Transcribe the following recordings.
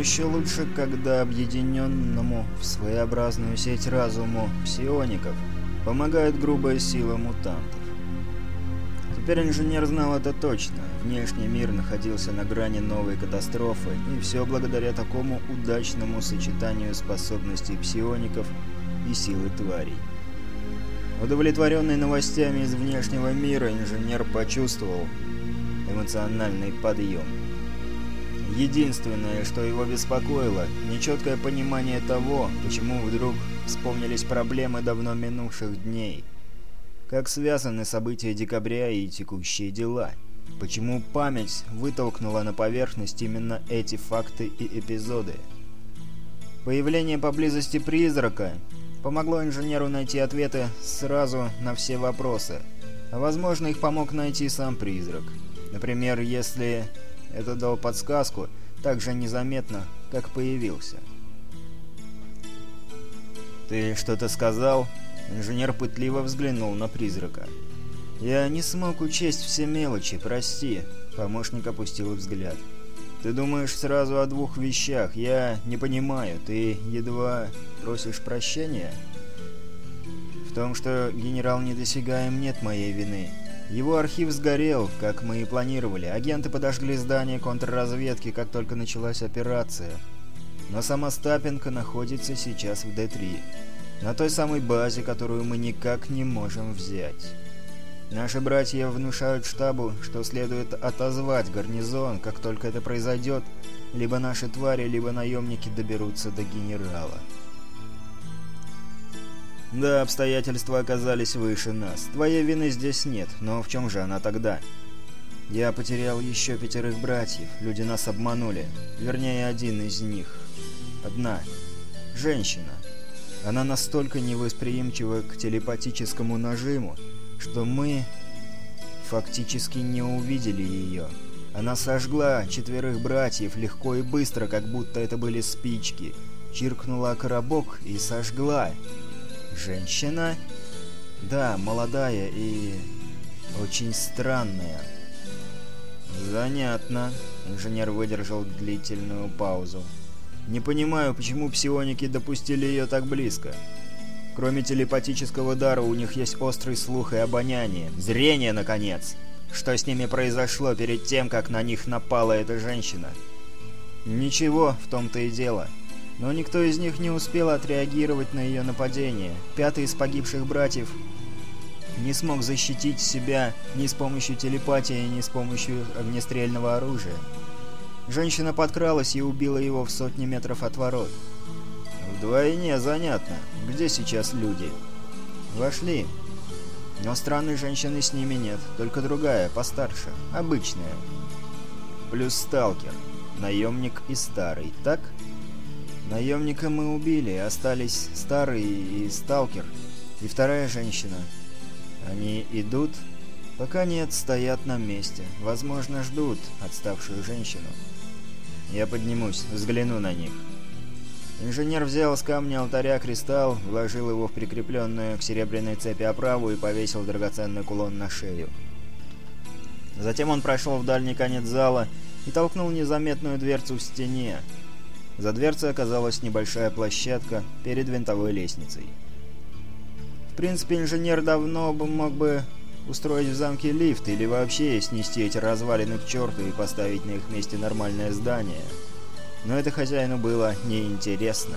еще лучше, когда объединенному в своеобразную сеть разуму псиоников помогает грубая сила мутантов. Теперь инженер знал это точно. Внешний мир находился на грани новой катастрофы, и все благодаря такому удачному сочетанию способностей псиоников и силы тварей. Удовлетворенный новостями из внешнего мира, инженер почувствовал эмоциональный подъем. Единственное, что его беспокоило, нечеткое понимание того, почему вдруг вспомнились проблемы давно минувших дней. Как связаны события декабря и текущие дела. Почему память вытолкнула на поверхность именно эти факты и эпизоды. Появление поблизости призрака помогло инженеру найти ответы сразу на все вопросы. А возможно, их помог найти сам призрак. Например, если это дал подсказку, также незаметно, как появился. «Ты что-то сказал?» Инженер пытливо взглянул на призрака. «Я не смог учесть все мелочи, прости», — помощник опустил взгляд. «Ты думаешь сразу о двух вещах. Я не понимаю, ты едва просишь прощения?» «В том, что генерал недосягаем, нет моей вины. Его архив сгорел, как мы и планировали. Агенты подожгли здание контрразведки, как только началась операция. Но сама Стапенко находится сейчас в Д-3. На той самой базе, которую мы никак не можем взять. Наши братья внушают штабу, что следует отозвать гарнизон, как только это произойдет. Либо наши твари, либо наемники доберутся до генерала. «Да, обстоятельства оказались выше нас. Твоей вины здесь нет, но в чем же она тогда?» «Я потерял еще пятерых братьев. Люди нас обманули. Вернее, один из них. Одна. Женщина. Она настолько невосприимчива к телепатическому нажиму, что мы фактически не увидели ее. Она сожгла четверых братьев легко и быстро, как будто это были спички. Чиркнула коробок и сожгла». Женщина? Да, молодая и... очень странная. Занятно. Инженер выдержал длительную паузу. Не понимаю, почему псионики допустили ее так близко. Кроме телепатического дара, у них есть острый слух и обоняние. Зрение, наконец! Что с ними произошло перед тем, как на них напала эта женщина? Ничего, в том-то и дело. — но никто из них не успел отреагировать на ее нападение. Пятый из погибших братьев не смог защитить себя ни с помощью телепатии, ни с помощью огнестрельного оружия. Женщина подкралась и убила его в сотни метров от ворот. «Вдвойне занятно. Где сейчас люди?» «Вошли. Но странной женщины с ними нет, только другая, постарше, обычная. Плюс сталкер, наемник и старый, так?» Наемника мы убили, остались Старый и Сталкер, и вторая женщина. Они идут? Пока нет, стоят на месте. Возможно, ждут отставшую женщину. Я поднимусь, взгляну на них. Инженер взял с камня алтаря кристалл, вложил его в прикрепленную к серебряной цепи оправу и повесил драгоценный кулон на шею. Затем он прошел в дальний конец зала и толкнул незаметную дверцу в стене, за дверцей оказалась небольшая площадка перед винтовой лестницей. В принципе, инженер давно бы мог бы устроить в замке лифт или вообще снести эти развалины к черту и поставить на их месте нормальное здание. Но это хозяину было неинтересно.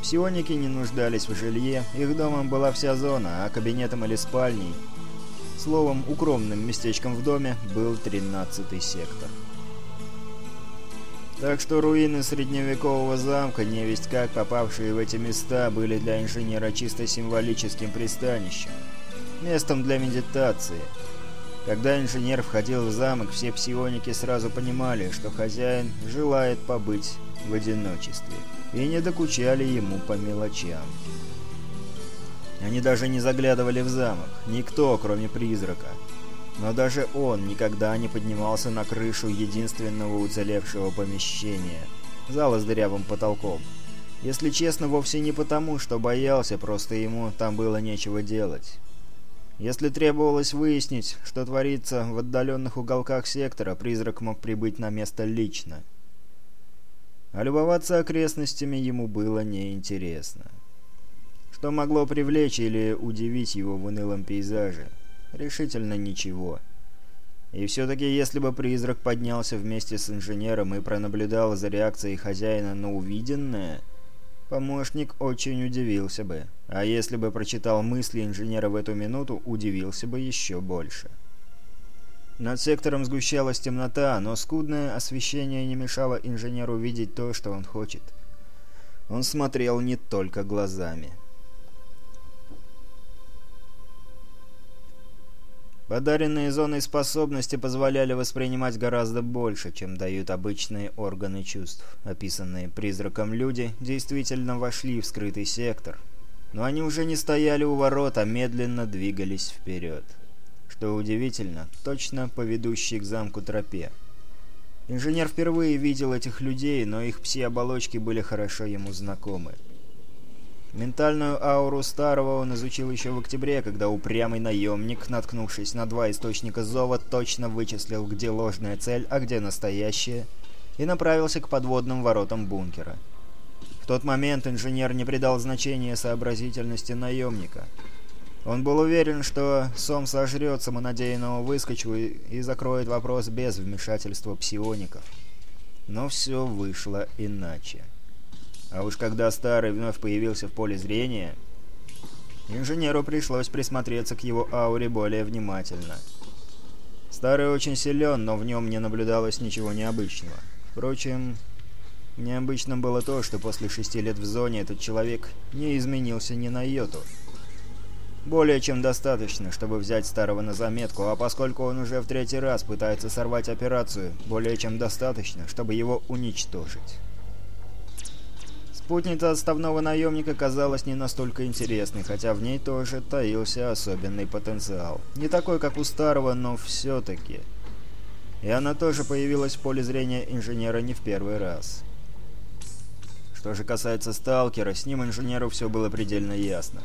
Псионики не нуждались в жилье, их домом была вся зона, а кабинетом или спальней, словом, укромным местечком в доме, был 13-й сектор. Так что руины средневекового замка, не весть как попавшие в эти места, были для инженера чисто символическим пристанищем, местом для медитации. Когда инженер входил в замок, все псионики сразу понимали, что хозяин желает побыть в одиночестве, и не докучали ему по мелочам. Они даже не заглядывали в замок, никто, кроме призрака – но даже он никогда не поднимался на крышу единственного уцелевшего помещения. Зала с дырявым потолком. Если честно, вовсе не потому, что боялся, просто ему там было нечего делать. Если требовалось выяснить, что творится в отдаленных уголках сектора, призрак мог прибыть на место лично. А любоваться окрестностями ему было неинтересно. Что могло привлечь или удивить его в унылом пейзаже? Решительно ничего. И все-таки, если бы призрак поднялся вместе с инженером и пронаблюдал за реакцией хозяина на увиденное, помощник очень удивился бы. А если бы прочитал мысли инженера в эту минуту, удивился бы еще больше. Над сектором сгущалась темнота, но скудное освещение не мешало инженеру видеть то, что он хочет. Он смотрел не только глазами. Подаренные зоной способности позволяли воспринимать гораздо больше, чем дают обычные органы чувств. Описанные призраком люди действительно вошли в скрытый сектор. Но они уже не стояли у ворот, а медленно двигались вперед. Что удивительно, точно по ведущей к замку тропе. Инженер впервые видел этих людей, но их пси-оболочки были хорошо ему знакомы. Ментальную ауру старого он изучил еще в октябре, когда упрямый наемник, наткнувшись на два источника зова, точно вычислил, где ложная цель, а где настоящая, и направился к подводным воротам бункера. В тот момент инженер не придал значения сообразительности наемника. Он был уверен, что Сом сожрет самонадеянного выскочку и, и закроет вопрос без вмешательства псиоников. Но все вышло иначе. А уж когда старый вновь появился в поле зрения, инженеру пришлось присмотреться к его ауре более внимательно. Старый очень силен, но в нем не наблюдалось ничего необычного. Впрочем, необычным было то, что после шести лет в зоне этот человек не изменился ни на йоту. Более чем достаточно, чтобы взять старого на заметку, а поскольку он уже в третий раз пытается сорвать операцию, более чем достаточно, чтобы его уничтожить. Спутница отставного наемника казалась не настолько интересной, хотя в ней тоже таился особенный потенциал. Не такой, как у старого, но все-таки. И она тоже появилась в поле зрения инженера не в первый раз. Что же касается сталкера, с ним инженеру все было предельно ясно.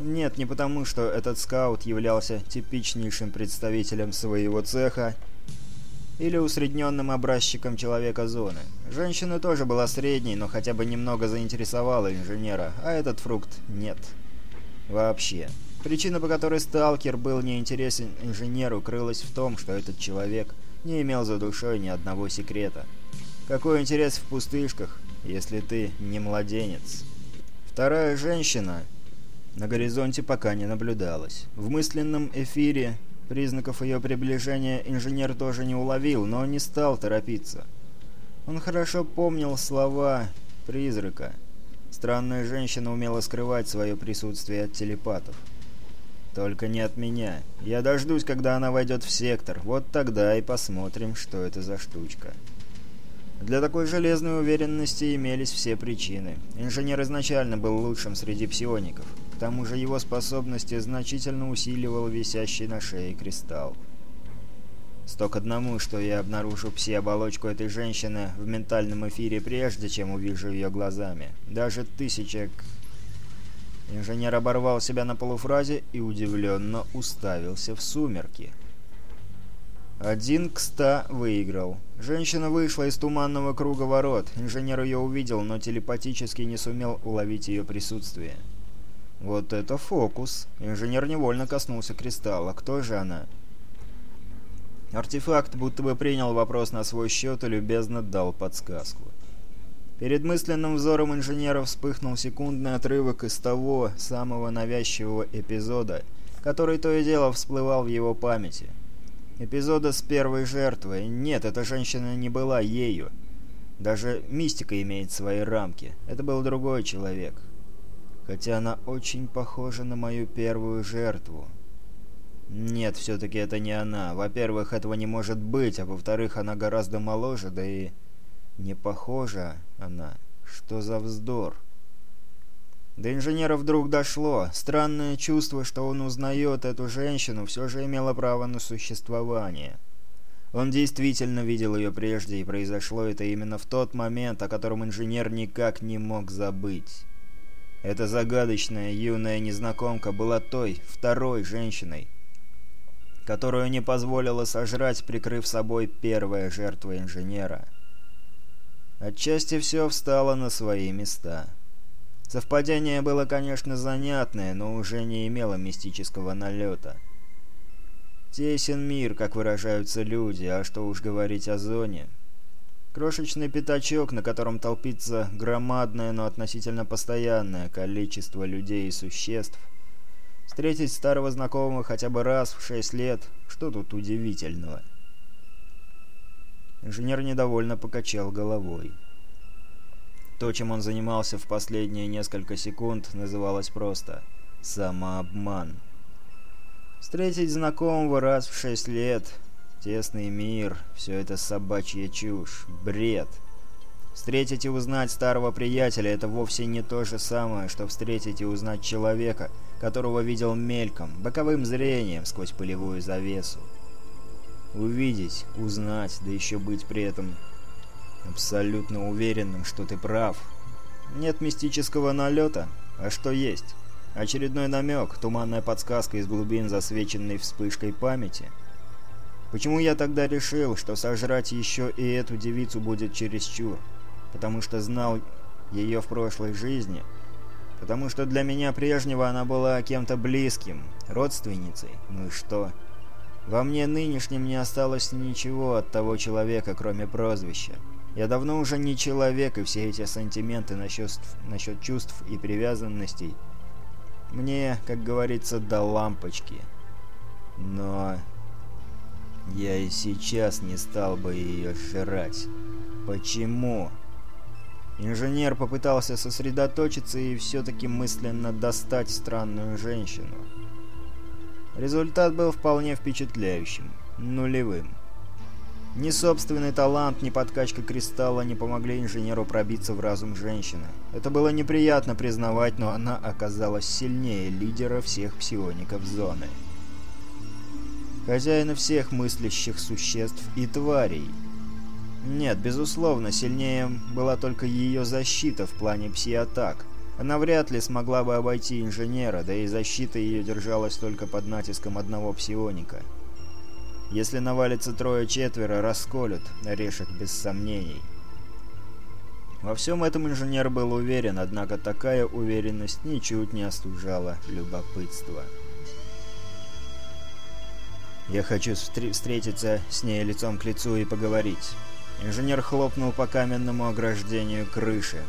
Нет, не потому, что этот скаут являлся типичнейшим представителем своего цеха, или усредненным образчиком человека зоны. Женщина тоже была средней, но хотя бы немного заинтересовала инженера, а этот фрукт нет. Вообще. Причина, по которой сталкер был неинтересен инженеру, крылась в том, что этот человек не имел за душой ни одного секрета. Какой интерес в пустышках, если ты не младенец? Вторая женщина на горизонте пока не наблюдалась. В мысленном эфире Признаков ее приближения инженер тоже не уловил, но не стал торопиться. Он хорошо помнил слова призрака. Странная женщина умела скрывать свое присутствие от телепатов. «Только не от меня. Я дождусь, когда она войдет в сектор. Вот тогда и посмотрим, что это за штучка». Для такой железной уверенности имелись все причины. Инженер изначально был лучшим среди псиоников – к тому же его способности значительно усиливал висящий на шее кристалл. Сто к одному, что я обнаружу пси-оболочку этой женщины в ментальном эфире, прежде чем увижу ее глазами. Даже тысяча. Инженер оборвал себя на полуфразе и удивленно уставился в сумерки. Один к ста выиграл. Женщина вышла из туманного круга ворот. Инженер ее увидел, но телепатически не сумел уловить ее присутствие. Вот это фокус. Инженер невольно коснулся кристалла. Кто же она? Артефакт будто бы принял вопрос на свой счет и любезно дал подсказку. Перед мысленным взором инженера вспыхнул секундный отрывок из того самого навязчивого эпизода, который то и дело всплывал в его памяти. Эпизода с первой жертвой. Нет, эта женщина не была ею. Даже мистика имеет свои рамки. Это был другой человек хотя она очень похожа на мою первую жертву. Нет, все-таки это не она. Во-первых, этого не может быть, а во-вторых, она гораздо моложе, да и не похожа она. Что за вздор? До инженера вдруг дошло. Странное чувство, что он узнает эту женщину, все же имело право на существование. Он действительно видел ее прежде, и произошло это именно в тот момент, о котором инженер никак не мог забыть. Эта загадочная юная незнакомка была той, второй женщиной, которую не позволила сожрать, прикрыв собой первая жертва инженера. Отчасти все встало на свои места. Совпадение было, конечно, занятное, но уже не имело мистического налета. Тесен мир, как выражаются люди, а что уж говорить о зоне. Крошечный пятачок, на котором толпится громадное, но относительно постоянное количество людей и существ. Встретить старого знакомого хотя бы раз в шесть лет, что тут удивительного? Инженер недовольно покачал головой. То, чем он занимался в последние несколько секунд, называлось просто «самообман». Встретить знакомого раз в шесть лет Тесный мир — все это собачья чушь, бред. Встретить и узнать старого приятеля — это вовсе не то же самое, что встретить и узнать человека, которого видел мельком, боковым зрением сквозь пылевую завесу. Увидеть, узнать, да еще быть при этом абсолютно уверенным, что ты прав. Нет мистического налета, а что есть? Очередной намек, туманная подсказка из глубин, засвеченной вспышкой памяти — Почему я тогда решил, что сожрать еще и эту девицу будет чересчур? Потому что знал ее в прошлой жизни. Потому что для меня прежнего она была кем-то близким, родственницей. Ну и что? Во мне нынешнем не осталось ничего от того человека, кроме прозвища. Я давно уже не человек, и все эти сантименты насчет, насчет чувств и привязанностей мне, как говорится, до лампочки. Но я и сейчас не стал бы ее жрать. Почему? Инженер попытался сосредоточиться и все-таки мысленно достать странную женщину. Результат был вполне впечатляющим. Нулевым. Ни собственный талант, ни подкачка кристалла не помогли инженеру пробиться в разум женщины. Это было неприятно признавать, но она оказалась сильнее лидера всех псиоников зоны хозяина всех мыслящих существ и тварей. Нет, безусловно, сильнее была только ее защита в плане пси-атак. Она вряд ли смогла бы обойти инженера, да и защита ее держалась только под натиском одного псионика. Если навалится трое-четверо, расколют орешек без сомнений. Во всем этом инженер был уверен, однако такая уверенность ничуть не остужала любопытство. Я хочу встретиться с ней лицом к лицу и поговорить. Инженер хлопнул по каменному ограждению крыши.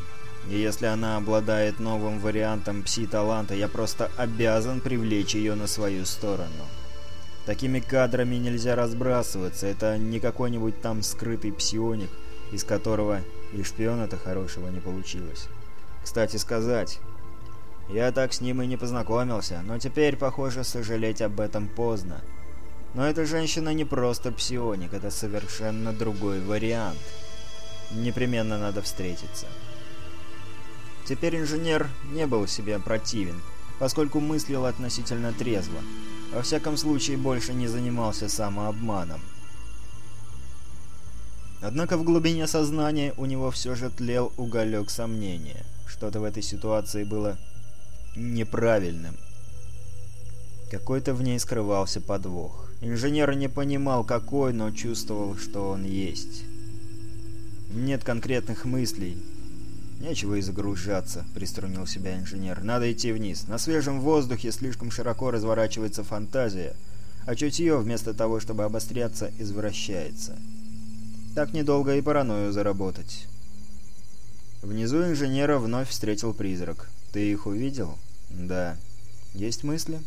И если она обладает новым вариантом пси-таланта, я просто обязан привлечь ее на свою сторону. Такими кадрами нельзя разбрасываться, это не какой-нибудь там скрытый псионик, из которого и шпиона-то хорошего не получилось. Кстати сказать, я так с ним и не познакомился, но теперь, похоже, сожалеть об этом поздно. Но эта женщина не просто псионик, это совершенно другой вариант. Непременно надо встретиться. Теперь инженер не был себе противен, поскольку мыслил относительно трезво. Во всяком случае, больше не занимался самообманом. Однако в глубине сознания у него все же тлел уголек сомнения. Что-то в этой ситуации было неправильным. Какой-то в ней скрывался подвох. Инженер не понимал, какой, но чувствовал, что он есть. «Нет конкретных мыслей. Нечего и загружаться», — приструнил себя инженер. «Надо идти вниз. На свежем воздухе слишком широко разворачивается фантазия, а чутье, вместо того, чтобы обостряться, извращается. Так недолго и паранойю заработать». Внизу инженера вновь встретил призрак. «Ты их увидел?» «Да». «Есть мысли?»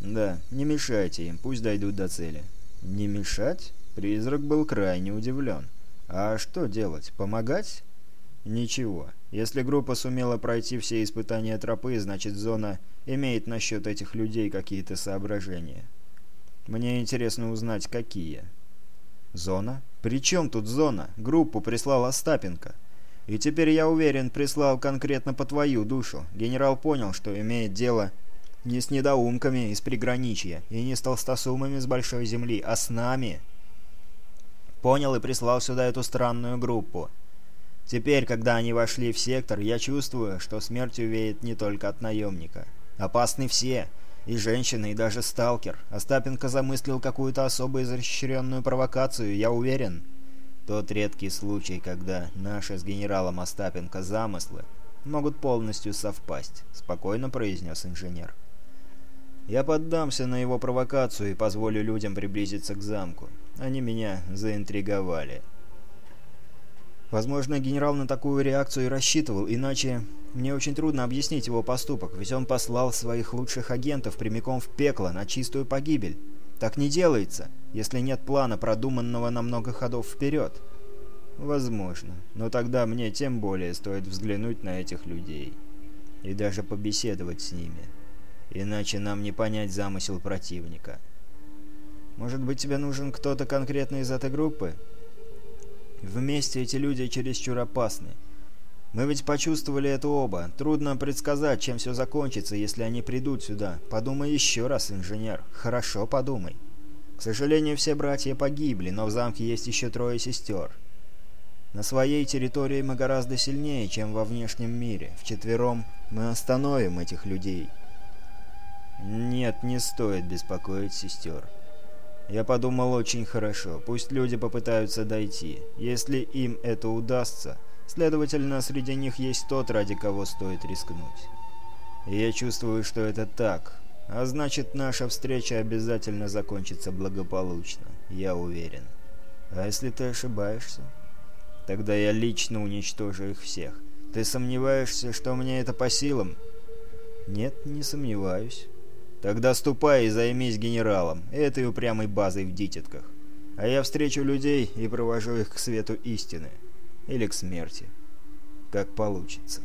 «Да, не мешайте им, пусть дойдут до цели». «Не мешать?» Призрак был крайне удивлен. «А что делать? Помогать?» «Ничего. Если группа сумела пройти все испытания тропы, значит зона имеет насчет этих людей какие-то соображения. Мне интересно узнать, какие». «Зона? При чем тут зона? Группу прислал Остапенко». «И теперь, я уверен, прислал конкретно по твою душу. Генерал понял, что имеет дело не с недоумками из приграничья, и не с толстосумами с большой земли, а с нами. Понял и прислал сюда эту странную группу. Теперь, когда они вошли в сектор, я чувствую, что смерть увеет не только от наемника. Опасны все, и женщины, и даже сталкер. Остапенко замыслил какую-то особо изощренную провокацию, я уверен. Тот редкий случай, когда наши с генералом Остапенко замыслы могут полностью совпасть», — спокойно произнес инженер. Я поддамся на его провокацию и позволю людям приблизиться к замку. Они меня заинтриговали. Возможно, генерал на такую реакцию и рассчитывал, иначе мне очень трудно объяснить его поступок, ведь он послал своих лучших агентов прямиком в пекло на чистую погибель. Так не делается, если нет плана, продуманного на много ходов вперед. Возможно, но тогда мне тем более стоит взглянуть на этих людей и даже побеседовать с ними. Иначе нам не понять замысел противника. Может быть, тебе нужен кто-то конкретный из этой группы? Вместе эти люди чересчур опасны. Мы ведь почувствовали это оба. Трудно предсказать, чем все закончится, если они придут сюда. Подумай еще раз, инженер. Хорошо, подумай. К сожалению, все братья погибли, но в замке есть еще трое сестер. На своей территории мы гораздо сильнее, чем во внешнем мире. Вчетвером мы остановим этих людей. «Нет, не стоит беспокоить сестер». Я подумал очень хорошо. Пусть люди попытаются дойти. Если им это удастся, следовательно, среди них есть тот, ради кого стоит рискнуть. И я чувствую, что это так. А значит, наша встреча обязательно закончится благополучно. Я уверен. А если ты ошибаешься? Тогда я лично уничтожу их всех. Ты сомневаешься, что мне это по силам? Нет, не сомневаюсь. Тогда ступай и займись генералом, этой упрямой базой в дитятках. А я встречу людей и провожу их к свету истины. Или к смерти. Как получится.